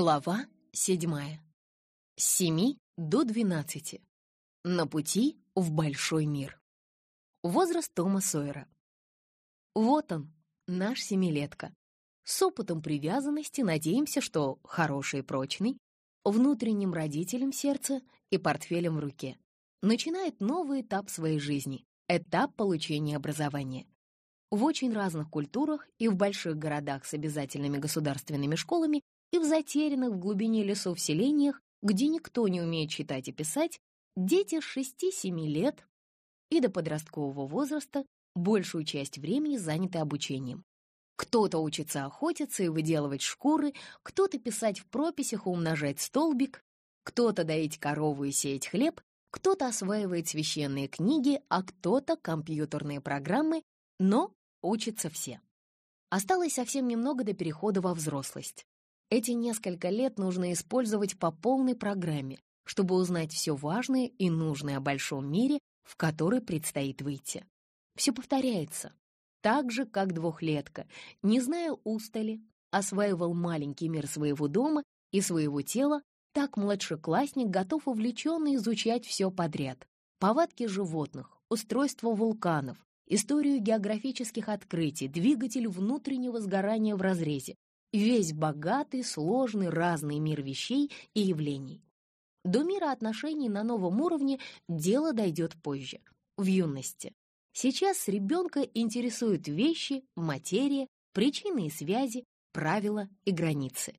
Глава седьмая. С семи до двенадцати. На пути в большой мир. Возраст Тома Сойера. Вот он, наш семилетка. С опытом привязанности надеемся, что хороший и прочный, внутренним родителем сердца и портфелем в руке. Начинает новый этап своей жизни, этап получения образования. В очень разных культурах и в больших городах с обязательными государственными школами и в затерянных в глубине лесов селениях, где никто не умеет читать и писать, дети с 6-7 лет и до подросткового возраста большую часть времени заняты обучением. Кто-то учится охотиться и выделывать шкуры, кто-то писать в прописях и умножать столбик, кто-то доить корову и сеять хлеб, кто-то осваивает священные книги, а кто-то компьютерные программы, но учатся все. Осталось совсем немного до перехода во взрослость. Эти несколько лет нужно использовать по полной программе, чтобы узнать все важное и нужное о большом мире, в который предстоит выйти. Все повторяется. Так же, как двухлетка, не зная устали, осваивал маленький мир своего дома и своего тела, так младшеклассник готов увлеченно изучать все подряд. Повадки животных, устройство вулканов, историю географических открытий, двигатель внутреннего сгорания в разрезе, весь богатый, сложный, разный мир вещей и явлений. До мира отношений на новом уровне дело дойдет позже, в юности. Сейчас ребенка интересуют вещи, материя, причины и связи, правила и границы.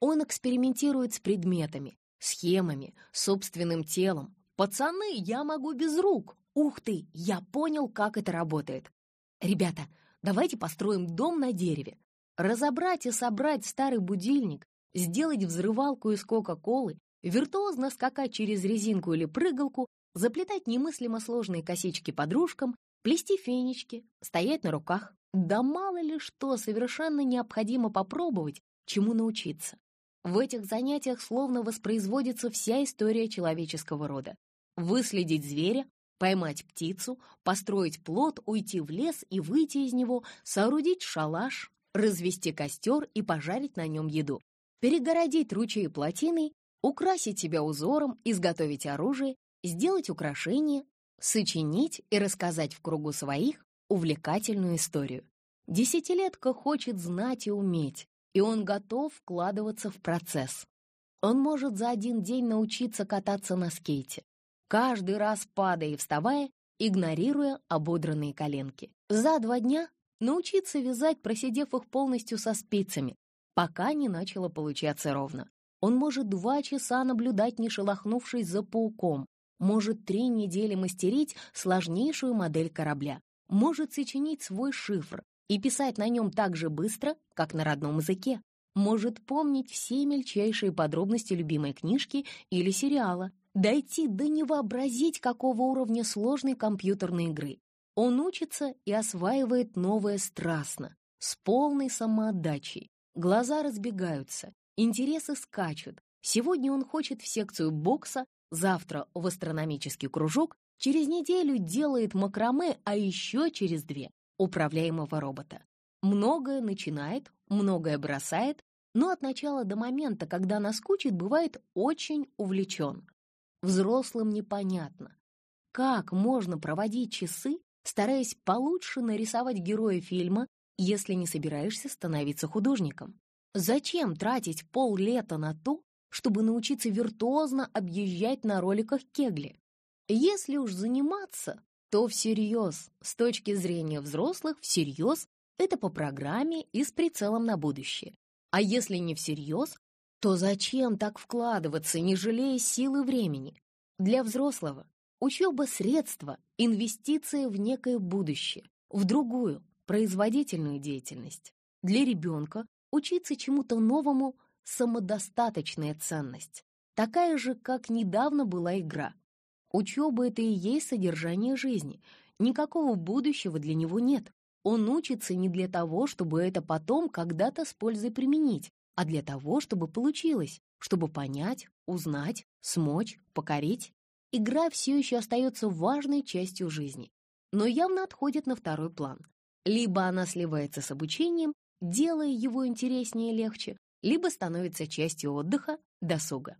Он экспериментирует с предметами, схемами, собственным телом. «Пацаны, я могу без рук! Ух ты, я понял, как это работает!» «Ребята, давайте построим дом на дереве. Разобрать и собрать старый будильник, сделать взрывалку из Кока-Колы, виртуозно скакать через резинку или прыгалку, заплетать немыслимо сложные косички подружкам, плести фенечки, стоять на руках. Да мало ли что совершенно необходимо попробовать, чему научиться. В этих занятиях словно воспроизводится вся история человеческого рода. Выследить зверя, поймать птицу, построить плод, уйти в лес и выйти из него, соорудить шалаш, развести костер и пожарить на нем еду, перегородить ручей плотиной, украсить себя узором, изготовить оружие, сделать украшения, сочинить и рассказать в кругу своих увлекательную историю. Десятилетка хочет знать и уметь, и он готов вкладываться в процесс. Он может за один день научиться кататься на скейте, каждый раз падая и вставая, игнорируя ободранные коленки. За два дня научиться вязать, просидев их полностью со спицами, пока не начало получаться ровно. Он может два часа наблюдать, не шелохнувшись за пауком, может три недели мастерить сложнейшую модель корабля, может сочинить свой шифр и писать на нем так же быстро, как на родном языке, может помнить все мельчайшие подробности любимой книжки или сериала, дойти до невообразить какого уровня сложной компьютерной игры, он учится и осваивает новое страстно, с полной самоотдачей. Глаза разбегаются, интересы скачут. Сегодня он хочет в секцию бокса, завтра в астрономический кружок, через неделю делает макраме, а еще через две — управляемого робота. Многое начинает, многое бросает, но от начала до момента, когда наскучит, бывает очень увлечен. Взрослым непонятно, как можно проводить часы стараясь получше нарисовать героя фильма, если не собираешься становиться художником. Зачем тратить поллета на то, чтобы научиться виртуозно объезжать на роликах кегли? Если уж заниматься, то всерьез, с точки зрения взрослых, всерьез, это по программе и с прицелом на будущее. А если не всерьез, то зачем так вкладываться, не жалея силы времени? Для взрослого Учеба — средство, инвестиция в некое будущее, в другую, производительную деятельность. Для ребенка учиться чему-то новому — самодостаточная ценность, такая же, как недавно была игра. Учеба — это и есть содержание жизни, никакого будущего для него нет. Он учится не для того, чтобы это потом когда-то с пользой применить, а для того, чтобы получилось, чтобы понять, узнать, смочь, покорить игра все еще остается важной частью жизни, но явно отходит на второй план. Либо она сливается с обучением, делая его интереснее и легче, либо становится частью отдыха, досуга.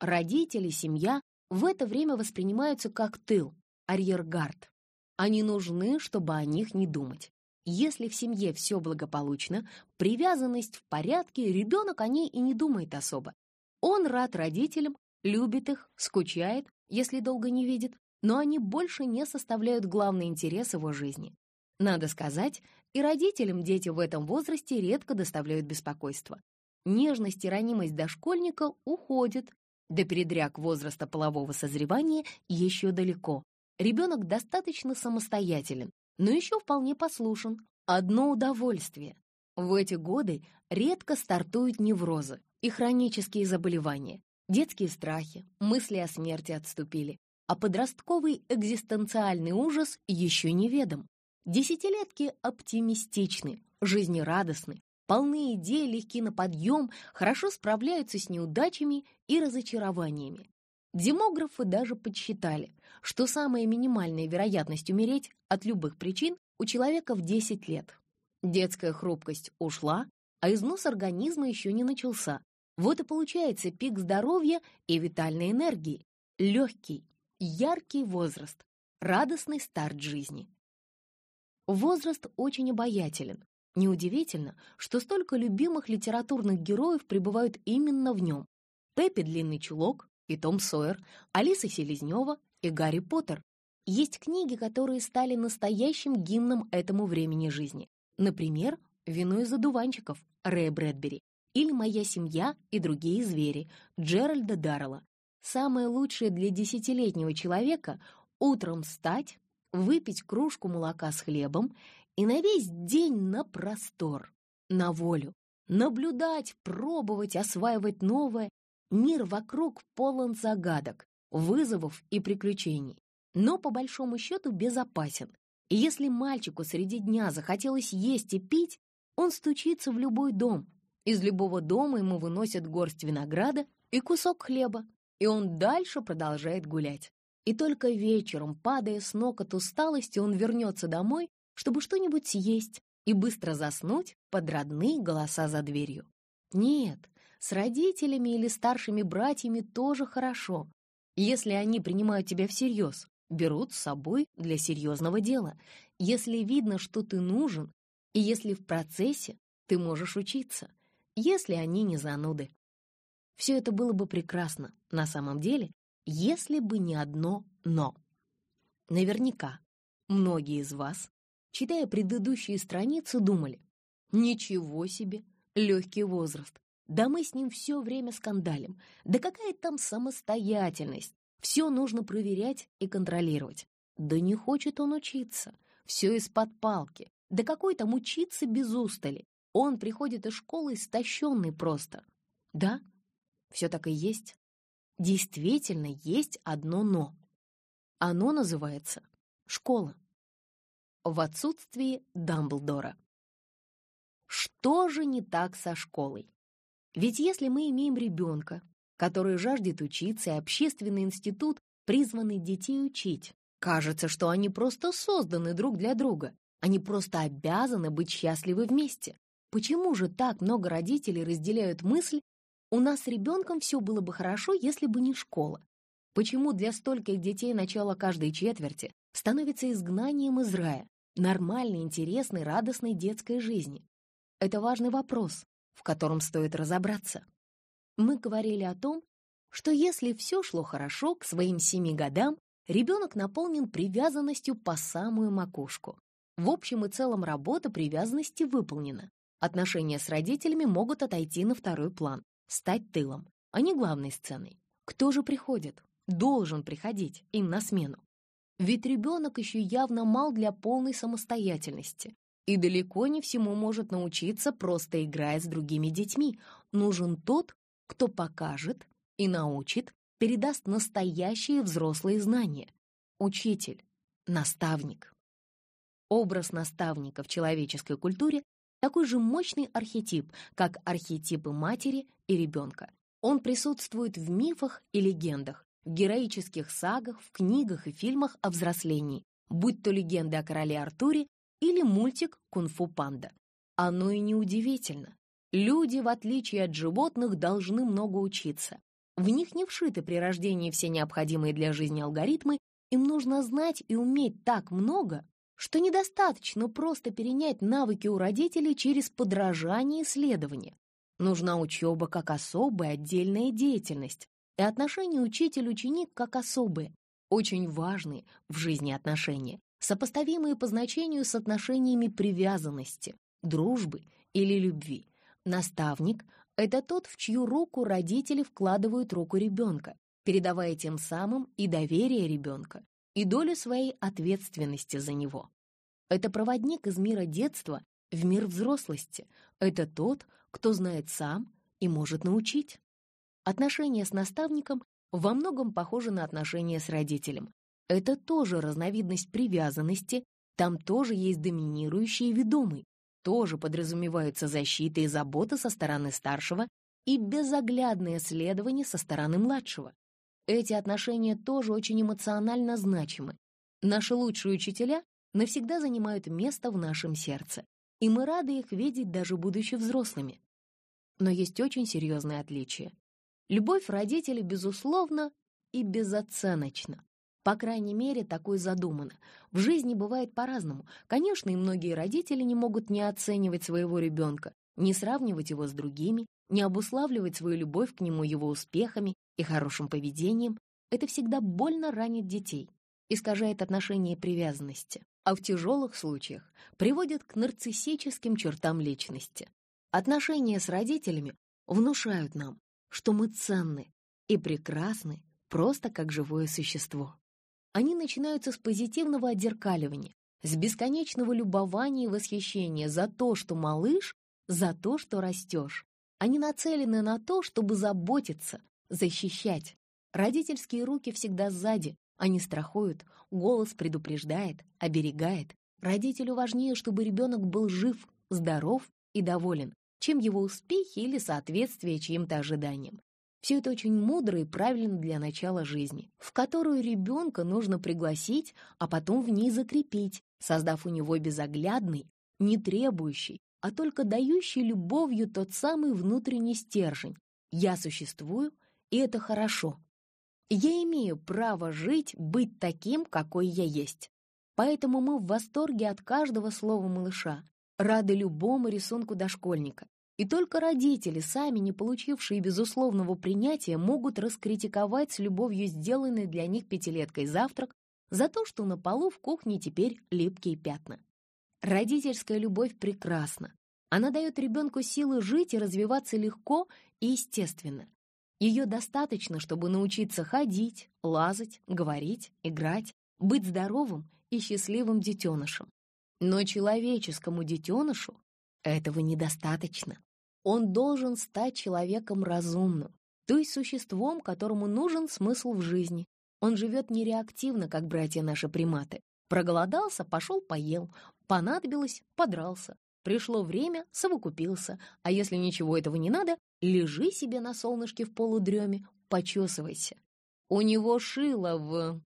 Родители, семья в это время воспринимаются как тыл, арьергард. Они нужны, чтобы о них не думать. Если в семье все благополучно, привязанность в порядке, ребенок о ней и не думает особо. Он рад родителям, любит их, скучает, если долго не видит, но они больше не составляют главный интерес его жизни. Надо сказать, и родителям дети в этом возрасте редко доставляют беспокойство. Нежность и ранимость дошкольника уходят. До передряг возраста полового созревания еще далеко. Ребенок достаточно самостоятелен, но еще вполне послушен. Одно удовольствие. В эти годы редко стартуют неврозы и хронические заболевания. Детские страхи, мысли о смерти отступили, а подростковый экзистенциальный ужас еще неведом. Десятилетки оптимистичны, жизнерадостны, полны идей, легки на подъем, хорошо справляются с неудачами и разочарованиями. Демографы даже подсчитали, что самая минимальная вероятность умереть от любых причин у человека в 10 лет. Детская хрупкость ушла, а износ организма еще не начался. Вот и получается пик здоровья и витальной энергии. Легкий, яркий возраст, радостный старт жизни. Возраст очень обаятелен. Неудивительно, что столько любимых литературных героев пребывают именно в нем. Пеппи Длинный Чулок и Том Сойер, Алиса Селезнева и Гарри Поттер. Есть книги, которые стали настоящим гимном этому времени жизни. Например, «Вино из одуванчиков» Рэя Брэдбери или «Моя семья и другие звери» Джеральда Даррелла. Самое лучшее для десятилетнего человека — утром встать, выпить кружку молока с хлебом и на весь день на простор, на волю, наблюдать, пробовать, осваивать новое. Мир вокруг полон загадок, вызовов и приключений, но по большому счету безопасен. И если мальчику среди дня захотелось есть и пить, он стучится в любой дом. Из любого дома ему выносят горсть винограда и кусок хлеба, и он дальше продолжает гулять. И только вечером, падая с ног от усталости, он вернется домой, чтобы что-нибудь съесть и быстро заснуть под родные голоса за дверью. Нет, с родителями или старшими братьями тоже хорошо, если они принимают тебя всерьез, берут с собой для серьезного дела, если видно, что ты нужен, и если в процессе ты можешь учиться, если они не зануды. Все это было бы прекрасно на самом деле, если бы не одно «но». Наверняка многие из вас, читая предыдущие страницы, думали «Ничего себе, легкий возраст, да мы с ним все время скандалим, да какая там самостоятельность, все нужно проверять и контролировать. Да не хочет он учиться, все из-под палки, да какой там учиться без устали, он приходит из школы истощенный просто. Да, все так и есть действительно есть одно «но». Оно называется школа. В отсутствии Дамблдора. Что же не так со школой? Ведь если мы имеем ребенка, который жаждет учиться, и общественный институт призванный детей учить, кажется, что они просто созданы друг для друга, они просто обязаны быть счастливы вместе. Почему же так много родителей разделяют мысль, у нас с ребенком все было бы хорошо, если бы не школа. Почему для стольких детей начало каждой четверти становится изгнанием из рая, нормальной, интересной, радостной детской жизни? Это важный вопрос, в котором стоит разобраться. Мы говорили о том, что если все шло хорошо к своим семи годам, ребенок наполнен привязанностью по самую макушку. В общем и целом работа привязанности выполнена. Отношения с родителями могут отойти на второй план стать тылом, а не главной сценой. Кто же приходит? Должен приходить им на смену. Ведь ребенок еще явно мал для полной самостоятельности и далеко не всему может научиться, просто играя с другими детьми. Нужен тот, кто покажет и научит, передаст настоящие взрослые знания. Учитель, наставник. Образ наставника в человеческой культуре такой же мощный архетип, как архетипы матери и ребенка. Он присутствует в мифах и легендах, в героических сагах, в книгах и фильмах о взрослении, будь то легенды о короле Артуре или мультик «Кунг-фу панда». Оно и неудивительно. Люди, в отличие от животных, должны много учиться. В них не вшиты при рождении все необходимые для жизни алгоритмы, им нужно знать и уметь так много, что недостаточно просто перенять навыки у родителей через подражание и исследование. Нужна учеба как особая отдельная деятельность, и отношения учитель-ученик как особые, очень важные в жизни отношения, сопоставимые по значению с отношениями привязанности, дружбы или любви. Наставник — это тот, в чью руку родители вкладывают руку ребенка, передавая тем самым и доверие ребенка, и долю своей ответственности за него. Это проводник из мира детства в мир взрослости. Это тот, кто знает сам и может научить. Отношения с наставником во многом похожи на отношения с родителем. Это тоже разновидность привязанности, там тоже есть доминирующий и ведомый, тоже подразумеваются защита и забота со стороны старшего и безоглядное следование со стороны младшего. Эти отношения тоже очень эмоционально значимы. Наши лучшие учителя навсегда занимают место в нашем сердце, и мы рады их видеть, даже будучи взрослыми. Но есть очень серьезное отличие. Любовь родителей, безусловно, и безоценочна. По крайней мере, такое задумано. В жизни бывает по-разному. Конечно, и многие родители не могут не оценивать своего ребенка, не сравнивать его с другими, не обуславливать свою любовь к нему его успехами и хорошим поведением. Это всегда больно ранит детей, искажает отношение привязанности а в тяжелых случаях приводит к нарциссическим чертам личности. Отношения с родителями внушают нам, что мы ценны и прекрасны просто как живое существо. Они начинаются с позитивного отзеркаливания, с бесконечного любования и восхищения за то, что малыш, за то, что растешь. Они нацелены на то, чтобы заботиться, защищать. Родительские руки всегда сзади, они страхуют, голос предупреждает, оберегает. Родителю важнее, чтобы ребенок был жив, здоров и доволен, чем его успехи или соответствие чьим-то ожиданиям. Все это очень мудро и правильно для начала жизни, в которую ребенка нужно пригласить, а потом в ней закрепить, создав у него безоглядный, не требующий, а только дающий любовью тот самый внутренний стержень. Я существую, и это хорошо, я имею право жить, быть таким, какой я есть. Поэтому мы в восторге от каждого слова малыша, рады любому рисунку дошкольника. И только родители, сами не получившие безусловного принятия, могут раскритиковать с любовью сделанный для них пятилеткой завтрак за то, что на полу в кухне теперь липкие пятна. Родительская любовь прекрасна. Она дает ребенку силы жить и развиваться легко и естественно. Ее достаточно, чтобы научиться ходить, лазать, говорить, играть, быть здоровым и счастливым детенышем. Но человеческому детенышу этого недостаточно. Он должен стать человеком разумным, то есть существом, которому нужен смысл в жизни. Он живет не реактивно, как братья наши приматы. Проголодался, пошел, поел. Понадобилось, подрался. Пришло время, совокупился. А если ничего этого не надо, Лежи себе на солнышке в полудреме, почесывайся. У него шило в...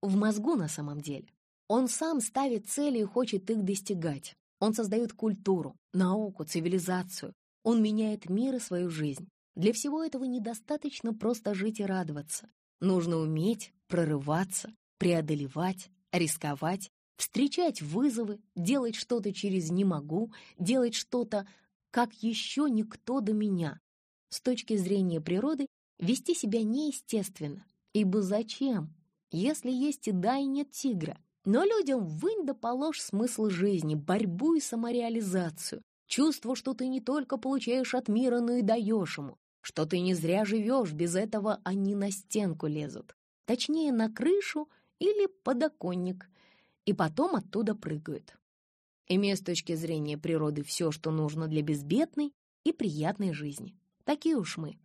в мозгу на самом деле. Он сам ставит цели и хочет их достигать. Он создает культуру, науку, цивилизацию. Он меняет мир и свою жизнь. Для всего этого недостаточно просто жить и радоваться. Нужно уметь прорываться, преодолевать, рисковать, встречать вызовы, делать что-то через «не могу», делать что-то, как еще никто до меня, с точки зрения природы вести себя неестественно, ибо зачем, если есть и да, и нет тигра? Но людям вынь да положь смысл жизни, борьбу и самореализацию, чувство, что ты не только получаешь от мира, но и даешь ему, что ты не зря живешь, без этого они на стенку лезут, точнее на крышу или подоконник, и потом оттуда прыгают. Имея с точки зрения природы все, что нужно для безбедной и приятной жизни. Такие уж мы.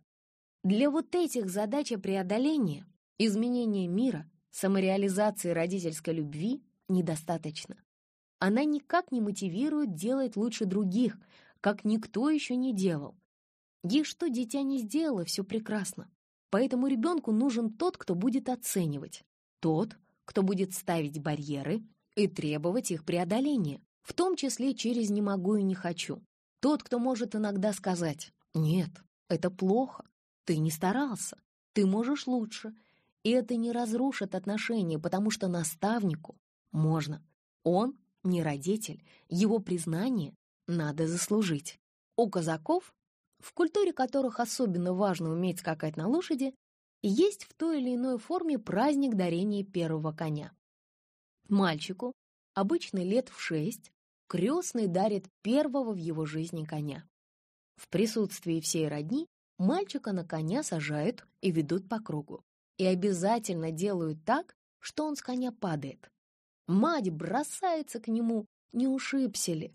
Для вот этих задач преодоления, изменения мира, самореализации родительской любви недостаточно. Она никак не мотивирует делать лучше других, как никто еще не делал. Ей что дитя не сделало, все прекрасно. Поэтому ребенку нужен тот, кто будет оценивать, тот, кто будет ставить барьеры и требовать их преодоления, в том числе через «не могу» и «не хочу». Тот, кто может иногда сказать «Нет, это плохо, ты не старался, ты можешь лучше». И это не разрушит отношения, потому что наставнику можно. Он не родитель, его признание надо заслужить. У казаков, в культуре которых особенно важно уметь скакать на лошади, есть в той или иной форме праздник дарения первого коня. Мальчику, обычно лет в шесть, крестный дарит первого в его жизни коня. В присутствии всей родни мальчика на коня сажают и ведут по кругу. И обязательно делают так, что он с коня падает. Мать бросается к нему, не ушибся ли.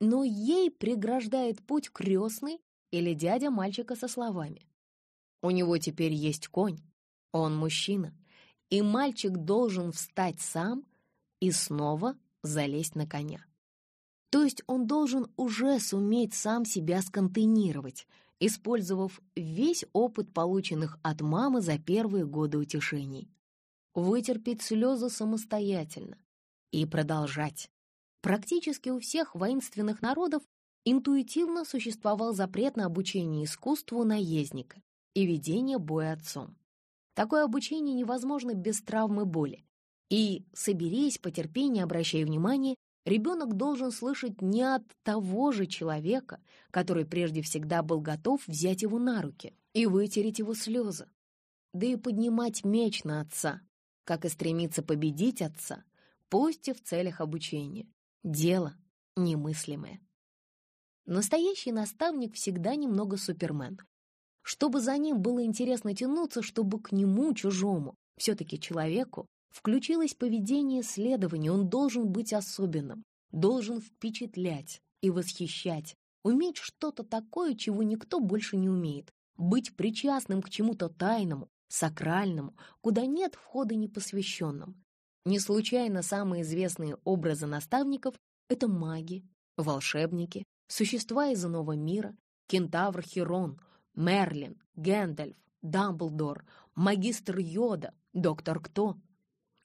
Но ей преграждает путь крестный или дядя мальчика со словами. У него теперь есть конь, он мужчина, и мальчик должен встать сам и снова залезть на коня. То есть он должен уже суметь сам себя сконтейнировать, использовав весь опыт, полученных от мамы за первые годы утешений. Вытерпеть слезы самостоятельно и продолжать. Практически у всех воинственных народов интуитивно существовал запрет на обучение искусству наездника, и ведение боя отцом. Такое обучение невозможно без травмы боли. И, соберись, потерпи, не обращай внимания, ребенок должен слышать не от того же человека, который прежде всегда был готов взять его на руки и вытереть его слезы, да и поднимать меч на отца, как и стремиться победить отца, пусть и в целях обучения. Дело немыслимое. Настоящий наставник всегда немного супермен, чтобы за ним было интересно тянуться, чтобы к нему, чужому, все-таки человеку, включилось поведение следования, он должен быть особенным, должен впечатлять и восхищать, уметь что-то такое, чего никто больше не умеет, быть причастным к чему-то тайному, сакральному, куда нет входа непосвященным. Не случайно самые известные образы наставников — это маги, волшебники, существа из иного мира, кентавр Херон — Мерлин, Гэндальф, Дамблдор, магистр Йода, доктор Кто.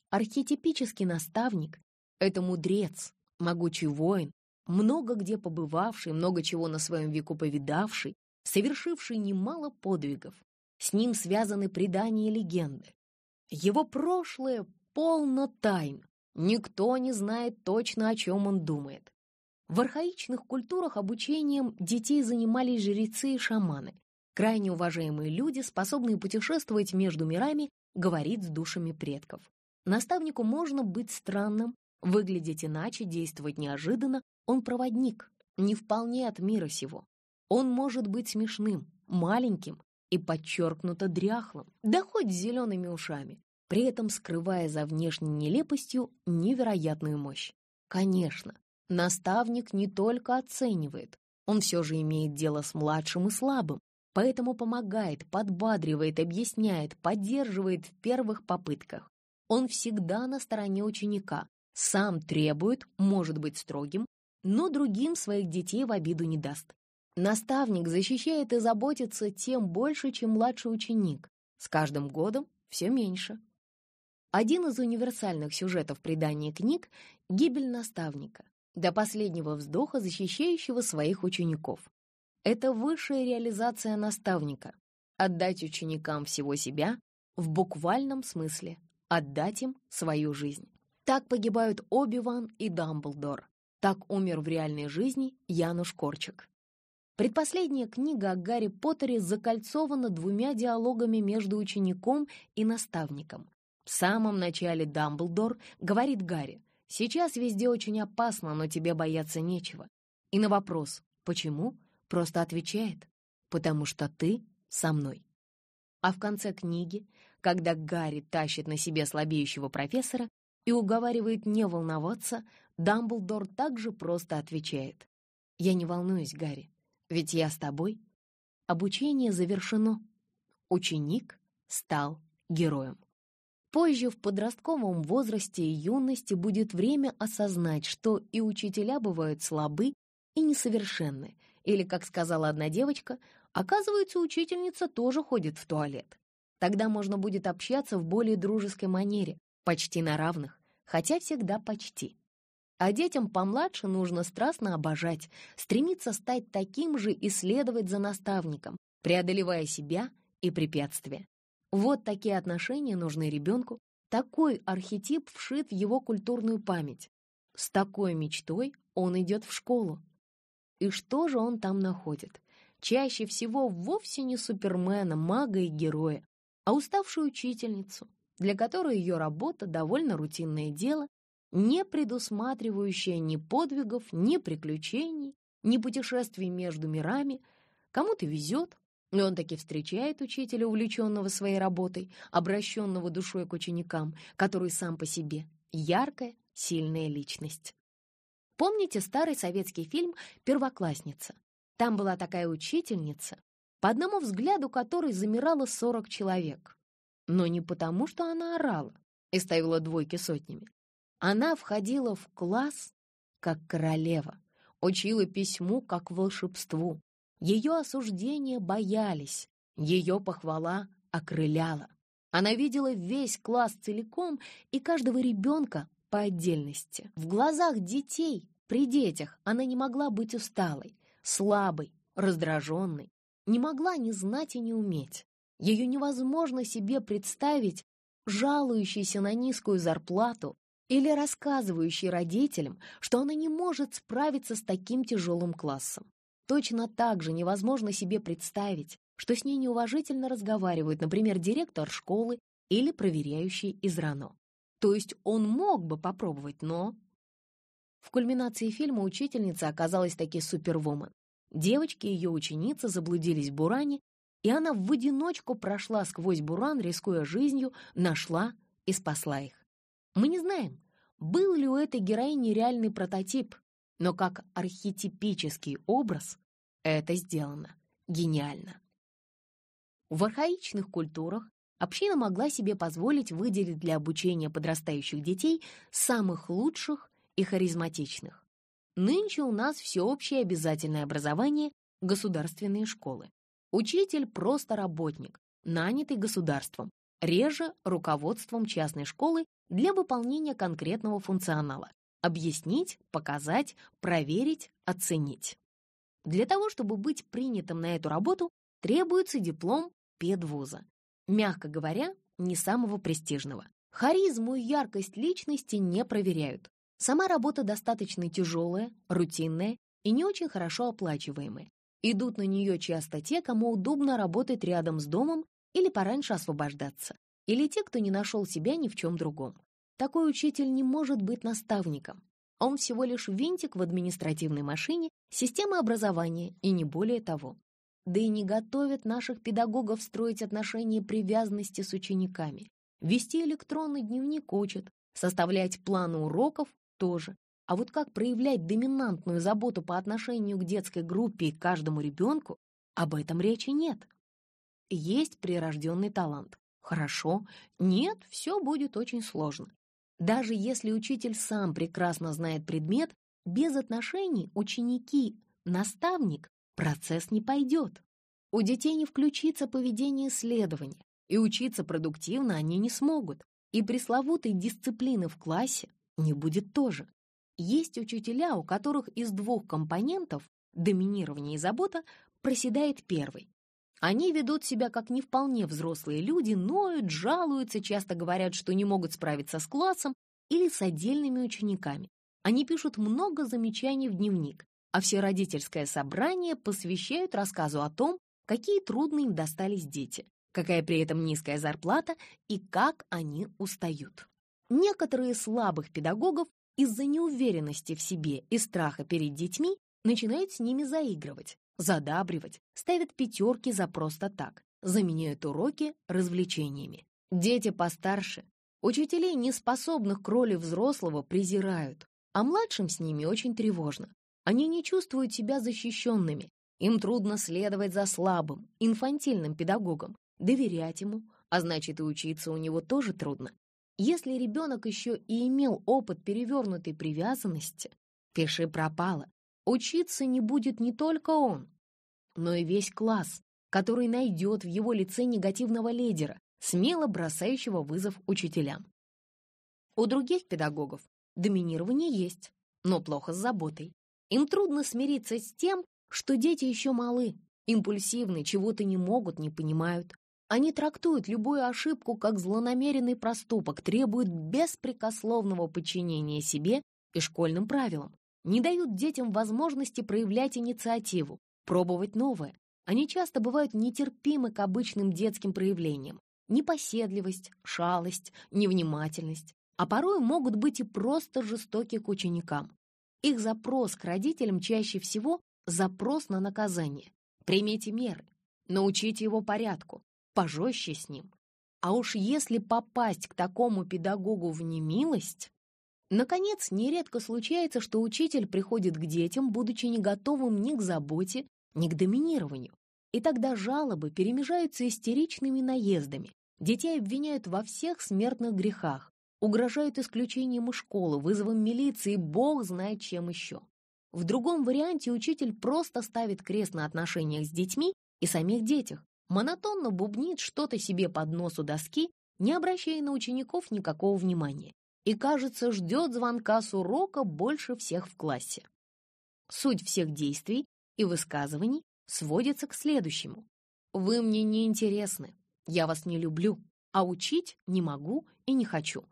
Архетипический наставник — это мудрец, могучий воин, много где побывавший, много чего на своем веку повидавший, совершивший немало подвигов. С ним связаны предания и легенды. Его прошлое полно тайн. Никто не знает точно, о чем он думает. В архаичных культурах обучением детей занимались жрецы и шаманы. Крайне уважаемые люди, способные путешествовать между мирами, говорить с душами предков. Наставнику можно быть странным, выглядеть иначе, действовать неожиданно. Он проводник, не вполне от мира сего. Он может быть смешным, маленьким и подчеркнуто дряхлым, да хоть зелеными ушами, при этом скрывая за внешней нелепостью невероятную мощь. Конечно, наставник не только оценивает, он все же имеет дело с младшим и слабым, поэтому помогает, подбадривает, объясняет, поддерживает в первых попытках. Он всегда на стороне ученика, сам требует, может быть строгим, но другим своих детей в обиду не даст. Наставник защищает и заботится тем больше, чем младший ученик. С каждым годом все меньше. Один из универсальных сюжетов предания книг — гибель наставника, до последнего вздоха защищающего своих учеников. Это высшая реализация наставника — отдать ученикам всего себя в буквальном смысле, отдать им свою жизнь. Так погибают Оби-Ван и Дамблдор. Так умер в реальной жизни Януш Корчик. Предпоследняя книга о Гарри Поттере закольцована двумя диалогами между учеником и наставником. В самом начале Дамблдор говорит Гарри, «Сейчас везде очень опасно, но тебе бояться нечего». И на вопрос «Почему?» Просто отвечает, потому что ты со мной. А в конце книги, когда Гарри тащит на себе слабеющего профессора и уговаривает не волноваться, Дамблдор также просто отвечает. «Я не волнуюсь, Гарри, ведь я с тобой». Обучение завершено. Ученик стал героем. Позже, в подростковом возрасте и юности, будет время осознать, что и учителя бывают слабы и несовершенны, или, как сказала одна девочка, оказывается, учительница тоже ходит в туалет. Тогда можно будет общаться в более дружеской манере, почти на равных, хотя всегда почти. А детям помладше нужно страстно обожать, стремиться стать таким же и следовать за наставником, преодолевая себя и препятствия. Вот такие отношения нужны ребенку, такой архетип вшит в его культурную память. С такой мечтой он идет в школу. И что же он там находит? Чаще всего вовсе не супермена, мага и героя, а уставшую учительницу, для которой ее работа довольно рутинное дело, не предусматривающее ни подвигов, ни приключений, ни путешествий между мирами. Кому-то везет, и он таки встречает учителя, увлеченного своей работой, обращенного душой к ученикам, который сам по себе яркая, сильная личность. Помните старый советский фильм «Первоклассница»? Там была такая учительница, по одному взгляду которой замирало 40 человек. Но не потому, что она орала и ставила двойки сотнями. Она входила в класс как королева, учила письму как волшебству. Ее осуждения боялись, ее похвала окрыляла. Она видела весь класс целиком и каждого ребенка по отдельности. В глазах детей, при детях, она не могла быть усталой, слабой, раздраженной, не могла ни знать и не уметь. Ее невозможно себе представить жалующейся на низкую зарплату или рассказывающей родителям, что она не может справиться с таким тяжелым классом. Точно так же невозможно себе представить, что с ней неуважительно разговаривают, например, директор школы или проверяющий из РАНО. То есть он мог бы попробовать, но... В кульминации фильма учительница оказалась таки супервумен. Девочки и ее ученицы заблудились в буране, и она в одиночку прошла сквозь буран, рискуя жизнью, нашла и спасла их. Мы не знаем, был ли у этой героини реальный прототип, но как архетипический образ это сделано гениально. В архаичных культурах община могла себе позволить выделить для обучения подрастающих детей самых лучших и харизматичных. Нынче у нас всеобщее обязательное образование — государственные школы. Учитель — просто работник, нанятый государством, реже руководством частной школы для выполнения конкретного функционала — объяснить, показать, проверить, оценить. Для того, чтобы быть принятым на эту работу, требуется диплом педвуза. Мягко говоря, не самого престижного. Харизму и яркость личности не проверяют. Сама работа достаточно тяжелая, рутинная и не очень хорошо оплачиваемая. Идут на нее часто те, кому удобно работать рядом с домом или пораньше освобождаться, или те, кто не нашел себя ни в чем другом. Такой учитель не может быть наставником. Он всего лишь винтик в административной машине системы образования и не более того да и не готовят наших педагогов строить отношения привязанности с учениками. Вести электронный дневник учат, составлять планы уроков тоже. А вот как проявлять доминантную заботу по отношению к детской группе и каждому ребенку, об этом речи нет. Есть прирожденный талант. Хорошо. Нет, все будет очень сложно. Даже если учитель сам прекрасно знает предмет, без отношений ученики, наставник процесс не пойдет. У детей не включится поведение исследования, и учиться продуктивно они не смогут, и пресловутой дисциплины в классе не будет тоже. Есть учителя, у которых из двух компонентов доминирование и забота проседает первый. Они ведут себя как не вполне взрослые люди, ноют, жалуются, часто говорят, что не могут справиться с классом или с отдельными учениками. Они пишут много замечаний в дневник, а все родительское собрание посвящают рассказу о том, какие трудные им достались дети, какая при этом низкая зарплата и как они устают. Некоторые слабых педагогов из-за неуверенности в себе и страха перед детьми начинают с ними заигрывать, задабривать, ставят пятерки за просто так, заменяют уроки развлечениями. Дети постарше, учителей, не способных к роли взрослого, презирают, а младшим с ними очень тревожно. Они не чувствуют себя защищенными. Им трудно следовать за слабым, инфантильным педагогом, доверять ему, а значит и учиться у него тоже трудно. Если ребенок еще и имел опыт перевернутой привязанности, пиши пропало. Учиться не будет не только он, но и весь класс, который найдет в его лице негативного лидера, смело бросающего вызов учителям. У других педагогов доминирование есть, но плохо с заботой. Им трудно смириться с тем, что дети еще малы, импульсивны, чего-то не могут, не понимают. Они трактуют любую ошибку как злонамеренный проступок, требуют беспрекословного подчинения себе и школьным правилам, не дают детям возможности проявлять инициативу, пробовать новое. Они часто бывают нетерпимы к обычным детским проявлениям. Непоседливость, шалость, невнимательность, а порой могут быть и просто жестоки к ученикам. Их запрос к родителям чаще всего запрос на наказание. Примите меры, научите его порядку, пожестче с ним. А уж если попасть к такому педагогу в немилость... Наконец, нередко случается, что учитель приходит к детям, будучи не готовым ни к заботе, ни к доминированию. И тогда жалобы перемежаются истеричными наездами. Детей обвиняют во всех смертных грехах, угрожают исключением из школы, вызовом милиции, бог знает чем еще. В другом варианте учитель просто ставит крест на отношениях с детьми и самих детях, монотонно бубнит что-то себе под нос у доски, не обращая на учеников никакого внимания, и, кажется, ждет звонка с урока больше всех в классе. Суть всех действий и высказываний сводится к следующему. «Вы мне не интересны, я вас не люблю, а учить не могу и не хочу».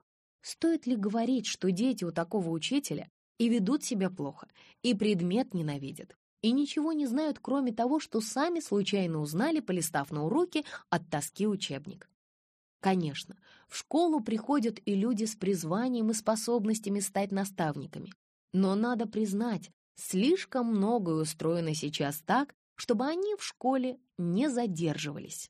Стоит ли говорить, что дети у такого учителя и ведут себя плохо, и предмет ненавидят, и ничего не знают, кроме того, что сами случайно узнали, полистав на уроке от тоски учебник. Конечно, в школу приходят и люди с призванием и способностями стать наставниками. Но надо признать, слишком многое устроено сейчас так, чтобы они в школе не задерживались.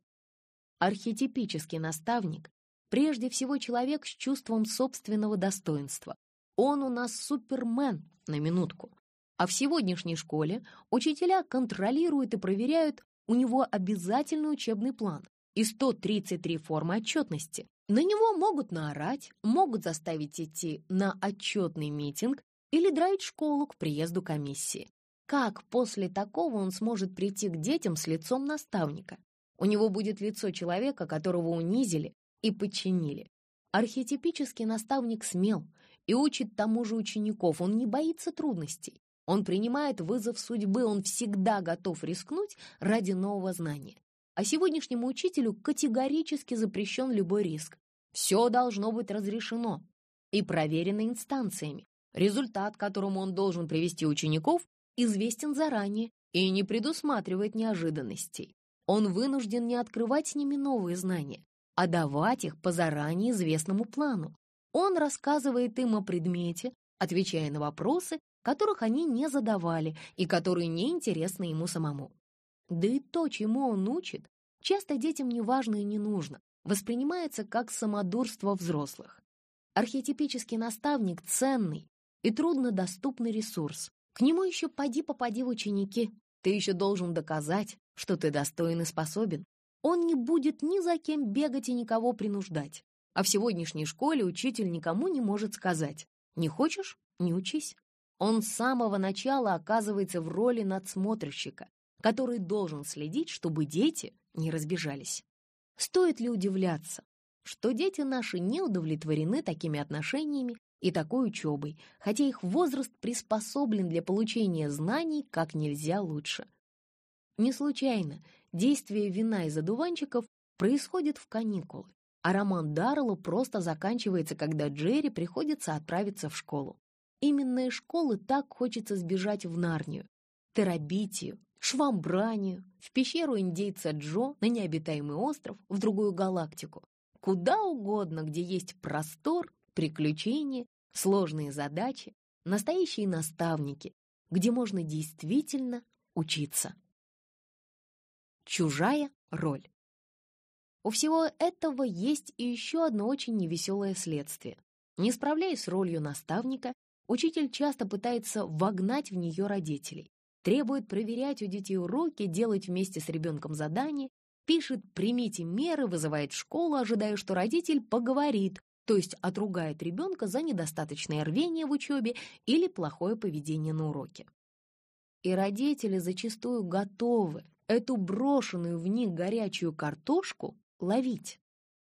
Архетипический наставник — прежде всего человек с чувством собственного достоинства. Он у нас супермен, на минутку. А в сегодняшней школе учителя контролируют и проверяют у него обязательный учебный план и 133 формы отчетности. На него могут наорать, могут заставить идти на отчетный митинг или драить школу к приезду комиссии. Как после такого он сможет прийти к детям с лицом наставника? У него будет лицо человека, которого унизили и подчинили. Архетипический наставник смел и учит тому же учеников, он не боится трудностей. Он принимает вызов судьбы, он всегда готов рискнуть ради нового знания. А сегодняшнему учителю категорически запрещен любой риск. Все должно быть разрешено и проверено инстанциями. Результат, к которому он должен привести учеников, известен заранее и не предусматривает неожиданностей. Он вынужден не открывать с ними новые знания, а давать их по заранее известному плану. Он рассказывает им о предмете, отвечая на вопросы которых они не задавали и которые не интересны ему самому. Да и то, чему он учит, часто детям не важно и не нужно, воспринимается как самодурство взрослых. Архетипический наставник — ценный и труднодоступный ресурс. К нему еще поди-попади в ученики. Ты еще должен доказать, что ты достоин и способен. Он не будет ни за кем бегать и никого принуждать. А в сегодняшней школе учитель никому не может сказать «не хочешь — не учись». Он с самого начала оказывается в роли надсмотрщика, который должен следить, чтобы дети не разбежались. Стоит ли удивляться, что дети наши не удовлетворены такими отношениями и такой учебой, хотя их возраст приспособлен для получения знаний как нельзя лучше. Не случайно действие вина из одуванчиков происходит в каникулы, а роман Даррелла просто заканчивается, когда Джерри приходится отправиться в школу. Именно из школы так хочется сбежать в Нарнию, Терабитию, Швамбранию, в пещеру индейца Джо, на необитаемый остров, в другую галактику. Куда угодно, где есть простор, приключения, сложные задачи, настоящие наставники, где можно действительно учиться. Чужая роль. У всего этого есть и еще одно очень невеселое следствие. Не справляясь с ролью наставника, Учитель часто пытается вогнать в нее родителей, требует проверять у детей уроки, делать вместе с ребенком задания, пишет «примите меры», вызывает в школу, ожидая, что родитель поговорит, то есть отругает ребенка за недостаточное рвение в учебе или плохое поведение на уроке. И родители зачастую готовы эту брошенную в них горячую картошку ловить.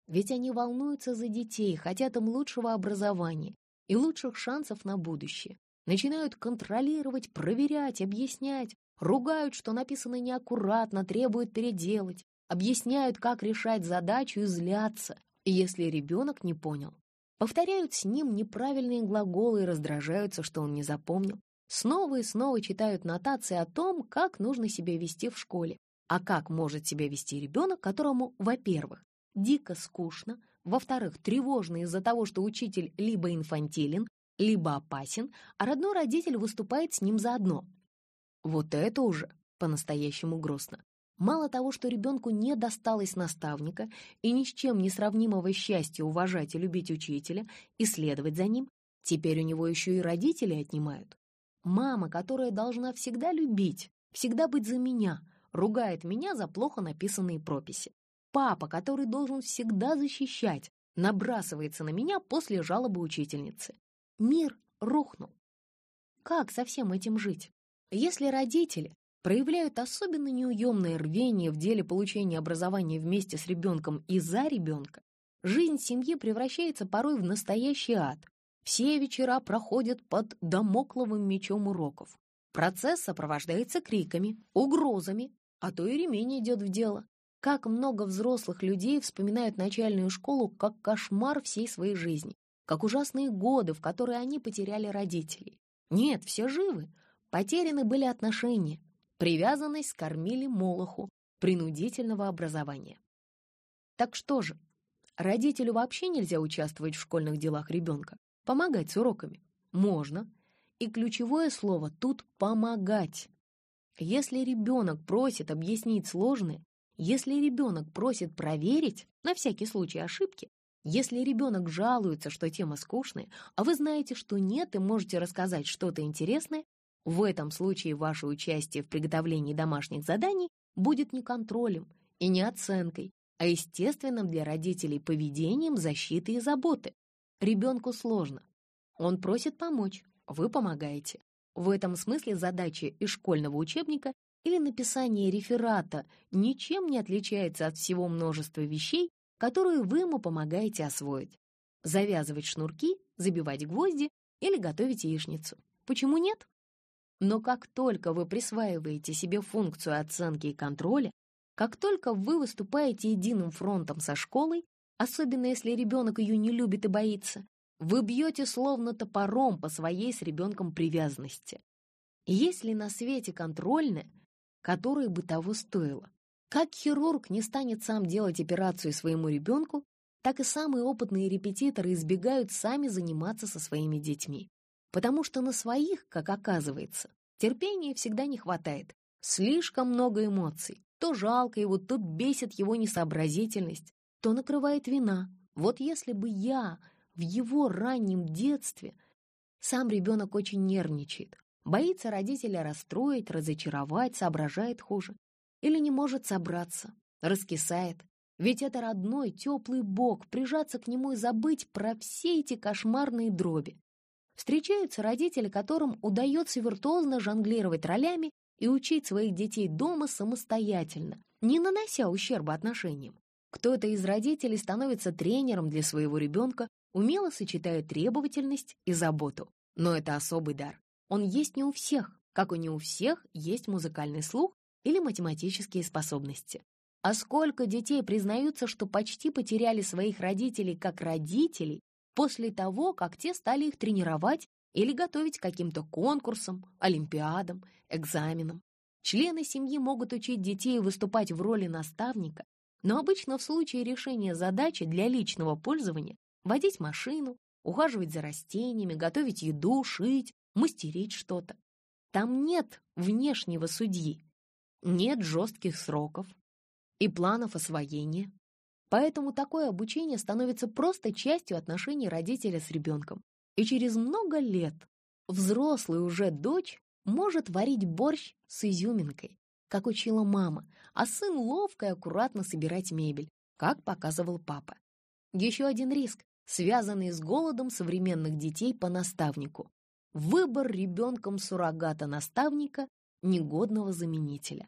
Ведь они волнуются за детей, хотят им лучшего образования, и лучших шансов на будущее. начинают контролировать, проверять, объяснять, ругают, что написано неаккуратно, требуют переделать, объясняют, как решать задачу и злятся, если ребенок не понял. Повторяют с ним неправильные глаголы и раздражаются, что он не запомнил. Снова и снова читают нотации о том, как нужно себя вести в школе, а как может себя вести ребенок, которому, во-первых, дико скучно, во-вторых, тревожно из-за того, что учитель либо инфантилен, либо опасен, а родной родитель выступает с ним заодно. Вот это уже по-настоящему грустно. Мало того, что ребенку не досталось наставника и ни с чем не сравнимого счастья уважать и любить учителя и следовать за ним, теперь у него еще и родители отнимают. Мама, которая должна всегда любить, всегда быть за меня, ругает меня за плохо написанные прописи. Папа, который должен всегда защищать, набрасывается на меня после жалобы учительницы. Мир рухнул. Как со всем этим жить? Если родители проявляют особенно неуемное рвение в деле получения образования вместе с ребенком и за ребенка, жизнь семьи превращается порой в настоящий ад. Все вечера проходят под домокловым мечом уроков. Процесс сопровождается криками, угрозами, а то и ремень идет в дело. Как много взрослых людей вспоминают начальную школу как кошмар всей своей жизни, как ужасные годы, в которые они потеряли родителей. Нет, все живы. Потеряны были отношения, Привязанность скормили Молоху принудительного образования. Так что же, родителю вообще нельзя участвовать в школьных делах ребенка, помогать с уроками? Можно. И ключевое слово тут «помогать». Если ребенок просит объяснить сложное, если ребенок просит проверить, на всякий случай ошибки, если ребенок жалуется, что тема скучная, а вы знаете, что нет и можете рассказать что-то интересное, в этом случае ваше участие в приготовлении домашних заданий будет не контролем и не оценкой, а естественным для родителей поведением защиты и заботы. Ребенку сложно. Он просит помочь, вы помогаете. В этом смысле задача из школьного учебника или написание реферата ничем не отличается от всего множества вещей, которые вы ему помогаете освоить. Завязывать шнурки, забивать гвозди или готовить яичницу. Почему нет? Но как только вы присваиваете себе функцию оценки и контроля, как только вы выступаете единым фронтом со школой, особенно если ребенок ее не любит и боится, вы бьете словно топором по своей с ребенком привязанности. Есть ли на свете контрольное, которое бы того стоило? Как хирург не станет сам делать операцию своему ребенку, так и самые опытные репетиторы избегают сами заниматься со своими детьми потому что на своих, как оказывается, терпения всегда не хватает. Слишком много эмоций. То жалко его, то бесит его несообразительность, то накрывает вина. Вот если бы я в его раннем детстве... Сам ребенок очень нервничает, боится родителя расстроить, разочаровать, соображает хуже. Или не может собраться, раскисает. Ведь это родной, теплый бог, прижаться к нему и забыть про все эти кошмарные дроби. Встречаются родители, которым удается виртуозно жонглировать ролями и учить своих детей дома самостоятельно, не нанося ущерба отношениям. Кто-то из родителей становится тренером для своего ребенка, умело сочетая требовательность и заботу. Но это особый дар. Он есть не у всех, как и не у всех есть музыкальный слух или математические способности. А сколько детей признаются, что почти потеряли своих родителей как родителей после того, как те стали их тренировать или готовить каким-то конкурсам, олимпиадам, экзаменам. Члены семьи могут учить детей выступать в роли наставника, но обычно в случае решения задачи для личного пользования водить машину, ухаживать за растениями, готовить еду, шить, мастерить что-то. Там нет внешнего судьи, нет жестких сроков и планов освоения. Поэтому такое обучение становится просто частью отношений родителя с ребенком. И через много лет взрослый уже дочь может варить борщ с изюминкой, как учила мама, а сын ловко и аккуратно собирать мебель, как показывал папа. Еще один риск, связанный с голодом современных детей по наставнику. Выбор ребенком суррогата-наставника, негодного заменителя.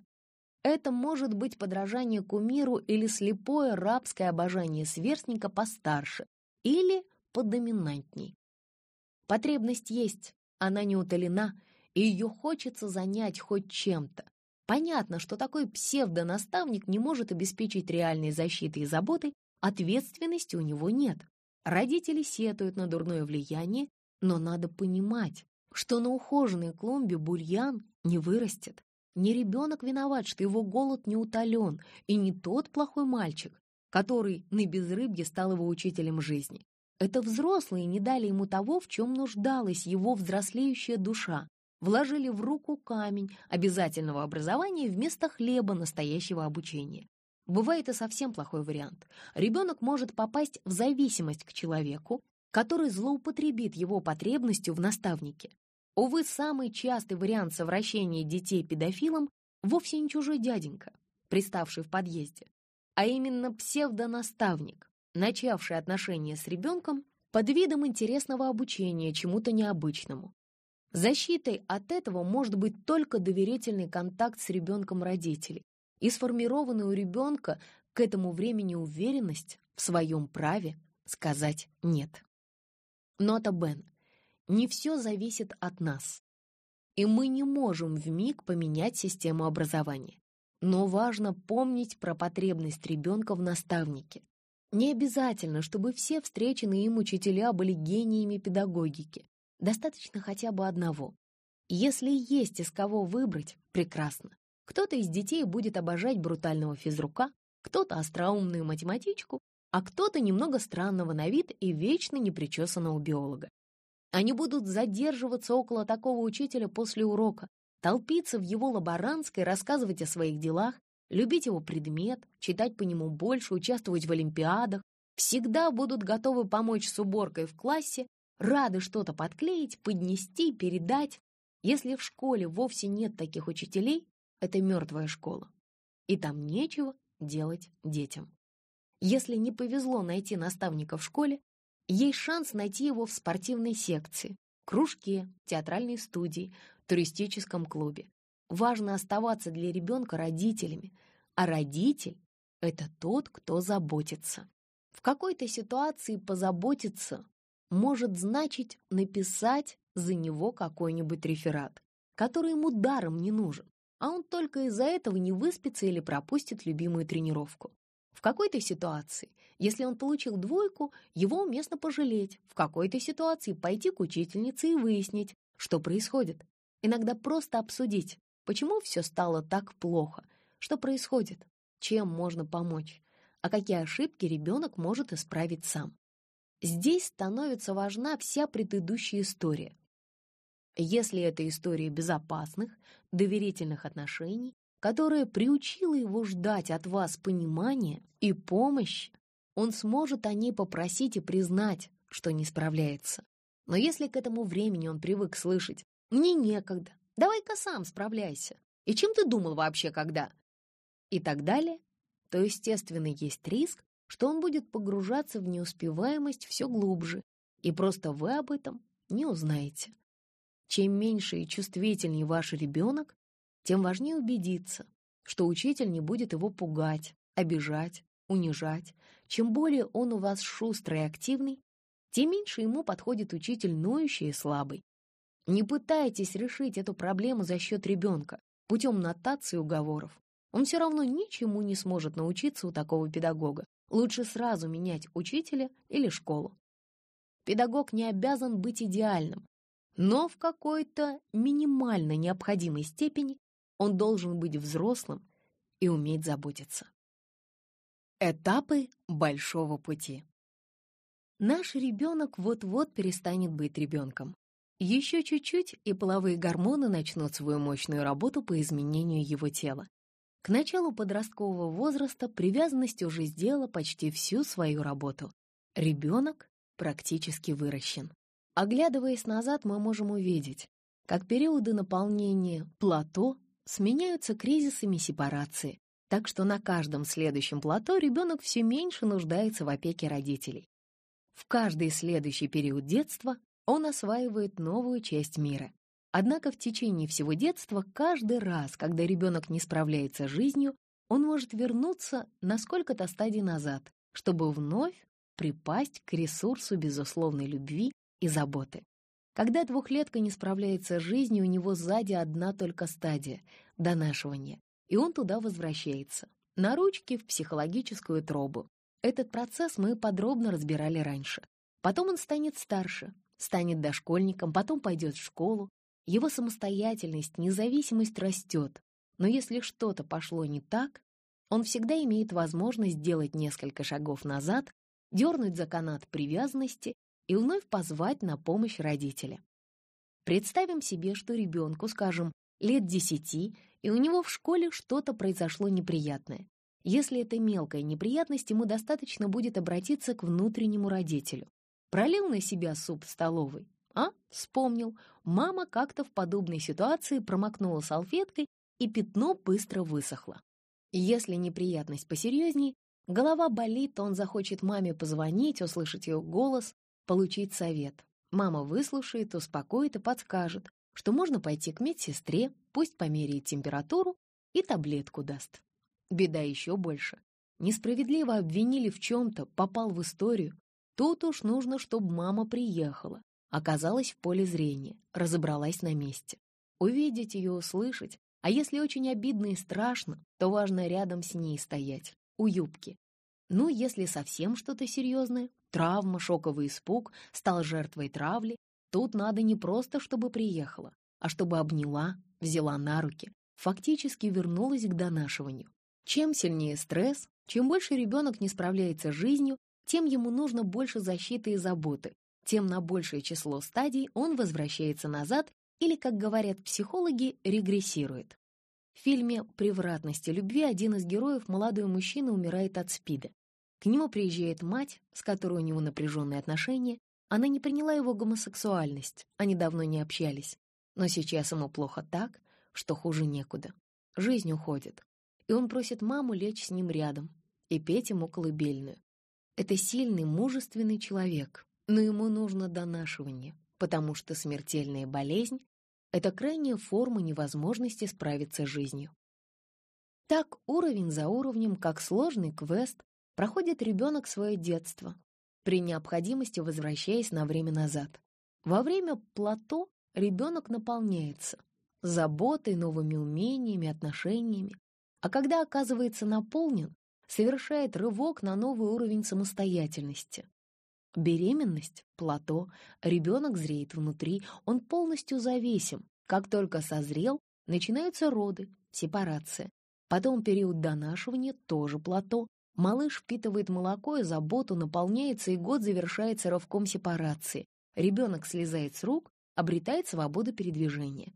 Это может быть подражание кумиру или слепое рабское обожание сверстника постарше или подоминантней. Потребность есть, она не утолена, и ее хочется занять хоть чем-то. Понятно, что такой псевдонаставник не может обеспечить реальной защиты и заботы, ответственности у него нет. Родители сетуют на дурное влияние, но надо понимать, что на ухоженной клумбе бурьян не вырастет. Не ребенок виноват, что его голод не утолен, и не тот плохой мальчик, который на безрыбье стал его учителем жизни. Это взрослые не дали ему того, в чем нуждалась его взрослеющая душа, вложили в руку камень обязательного образования вместо хлеба настоящего обучения. Бывает и совсем плохой вариант. Ребенок может попасть в зависимость к человеку, который злоупотребит его потребностью в наставнике. Увы, самый частый вариант совращения детей педофилом вовсе не чужой дяденька, приставший в подъезде, а именно псевдонаставник, начавший отношения с ребенком под видом интересного обучения чему-то необычному. Защитой от этого может быть только доверительный контакт с ребенком родителей и сформированная у ребенка к этому времени уверенность в своем праве сказать «нет». Нота Бен. Не все зависит от нас. И мы не можем вмиг поменять систему образования. Но важно помнить про потребность ребенка в наставнике. Не обязательно, чтобы все встреченные им учителя были гениями педагогики. Достаточно хотя бы одного. Если есть из кого выбрать, прекрасно. Кто-то из детей будет обожать брутального физрука, кто-то остроумную математичку, а кто-то немного странного на вид и вечно непричесанного биолога. Они будут задерживаться около такого учителя после урока, толпиться в его лаборантской, рассказывать о своих делах, любить его предмет, читать по нему больше, участвовать в олимпиадах, всегда будут готовы помочь с уборкой в классе, рады что-то подклеить, поднести, передать. Если в школе вовсе нет таких учителей, это мертвая школа. И там нечего делать детям. Если не повезло найти наставника в школе, есть шанс найти его в спортивной секции, кружке, театральной студии, туристическом клубе. Важно оставаться для ребенка родителями, а родитель — это тот, кто заботится. В какой-то ситуации позаботиться может значить написать за него какой-нибудь реферат, который ему даром не нужен, а он только из-за этого не выспится или пропустит любимую тренировку. В какой-то ситуации, если он получил двойку, его уместно пожалеть. В какой-то ситуации пойти к учительнице и выяснить, что происходит. Иногда просто обсудить, почему все стало так плохо, что происходит, чем можно помочь, а какие ошибки ребенок может исправить сам. Здесь становится важна вся предыдущая история. Если это история безопасных, доверительных отношений, которая приучила его ждать от вас понимания и помощи, он сможет о ней попросить и признать, что не справляется. Но если к этому времени он привык слышать «мне некогда, давай-ка сам справляйся», «и чем ты думал вообще когда?» и так далее, то, естественно, есть риск, что он будет погружаться в неуспеваемость все глубже, и просто вы об этом не узнаете. Чем меньше и чувствительнее ваш ребенок, тем важнее убедиться, что учитель не будет его пугать, обижать, унижать. Чем более он у вас шустрый и активный, тем меньше ему подходит учитель ноющий и слабый. Не пытайтесь решить эту проблему за счет ребенка, путем нотации уговоров. Он все равно ничему не сможет научиться у такого педагога. Лучше сразу менять учителя или школу. Педагог не обязан быть идеальным, но в какой-то минимально необходимой степени он должен быть взрослым и уметь заботиться. Этапы большого пути. Наш ребенок вот-вот перестанет быть ребенком. Еще чуть-чуть, и половые гормоны начнут свою мощную работу по изменению его тела. К началу подросткового возраста привязанность уже сделала почти всю свою работу. Ребенок практически выращен. Оглядываясь назад, мы можем увидеть, как периоды наполнения плато сменяются кризисами сепарации, так что на каждом следующем плато ребенок все меньше нуждается в опеке родителей. В каждый следующий период детства он осваивает новую часть мира. Однако в течение всего детства каждый раз, когда ребенок не справляется с жизнью, он может вернуться на сколько-то стадий назад, чтобы вновь припасть к ресурсу безусловной любви и заботы. Когда двухлетка не справляется с жизнью, у него сзади одна только стадия — донашивание, и он туда возвращается. На ручки в психологическую тробу. Этот процесс мы подробно разбирали раньше. Потом он станет старше, станет дошкольником, потом пойдет в школу. Его самостоятельность, независимость растет. Но если что-то пошло не так, он всегда имеет возможность сделать несколько шагов назад, дернуть за канат привязанности и вновь позвать на помощь родителя. Представим себе, что ребенку, скажем, лет десяти, и у него в школе что-то произошло неприятное. Если это мелкая неприятность, ему достаточно будет обратиться к внутреннему родителю. Пролил на себя суп в столовой. А, вспомнил, мама как-то в подобной ситуации промокнула салфеткой, и пятно быстро высохло. Если неприятность посерьезней, голова болит, он захочет маме позвонить, услышать ее голос, получить совет. Мама выслушает, успокоит и подскажет, что можно пойти к медсестре, пусть померяет температуру и таблетку даст. Беда еще больше. Несправедливо обвинили в чем-то, попал в историю. Тут уж нужно, чтобы мама приехала, оказалась в поле зрения, разобралась на месте. Увидеть ее, услышать, а если очень обидно и страшно, то важно рядом с ней стоять, у юбки. Ну, если совсем что-то серьезное, травма, шоковый испуг, стал жертвой травли, тут надо не просто, чтобы приехала, а чтобы обняла, взяла на руки, фактически вернулась к донашиванию. Чем сильнее стресс, чем больше ребенок не справляется с жизнью, тем ему нужно больше защиты и заботы, тем на большее число стадий он возвращается назад или, как говорят психологи, регрессирует. В фильме «Превратности любви» один из героев, молодой мужчина, умирает от СПИДа. К нему приезжает мать, с которой у него напряженные отношения. Она не приняла его гомосексуальность, они давно не общались. Но сейчас ему плохо так, что хуже некуда. Жизнь уходит и он просит маму лечь с ним рядом и петь ему колыбельную. Это сильный, мужественный человек, но ему нужно донашивание, потому что смертельная болезнь — это крайняя форма невозможности справиться с жизнью. Так уровень за уровнем, как сложный квест, проходит ребенок свое детство, при необходимости возвращаясь на время назад. Во время плато ребенок наполняется заботой, новыми умениями, отношениями, а когда оказывается наполнен, совершает рывок на новый уровень самостоятельности. Беременность, плато, ребенок зреет внутри, он полностью зависим. Как только созрел, начинаются роды, сепарация. Потом период донашивания, тоже плато. Малыш впитывает молоко и заботу, наполняется, и год завершается рывком сепарации. Ребенок слезает с рук, обретает свободу передвижения.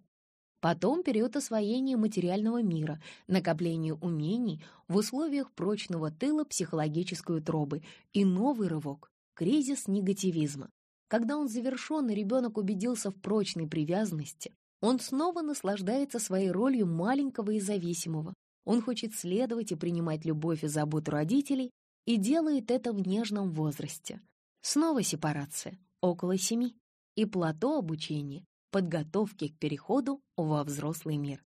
Потом период освоения материального мира, накопление умений в условиях прочного тыла психологической утробы и новый рывок — кризис негативизма. Когда он завершен, и ребенок убедился в прочной привязанности, он снова наслаждается своей ролью маленького и зависимого. Он хочет следовать и принимать любовь и заботу родителей и делает это в нежном возрасте. Снова сепарация, около семи, и плато обучения, подготовки к переходу во взрослый мир.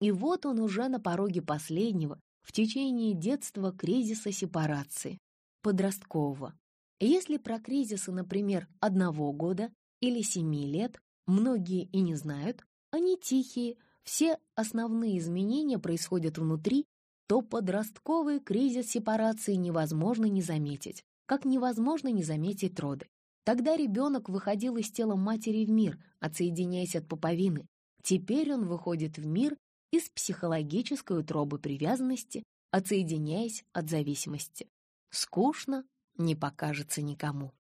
И вот он уже на пороге последнего, в течение детства кризиса сепарации, подросткового. Если про кризисы, например, одного года или семи лет, многие и не знают, они тихие, все основные изменения происходят внутри, то подростковый кризис сепарации невозможно не заметить, как невозможно не заметить роды. Тогда ребенок выходил из тела матери в мир, отсоединяясь от пуповины. Теперь он выходит в мир из психологической утробы привязанности, отсоединяясь от зависимости. Скучно не покажется никому.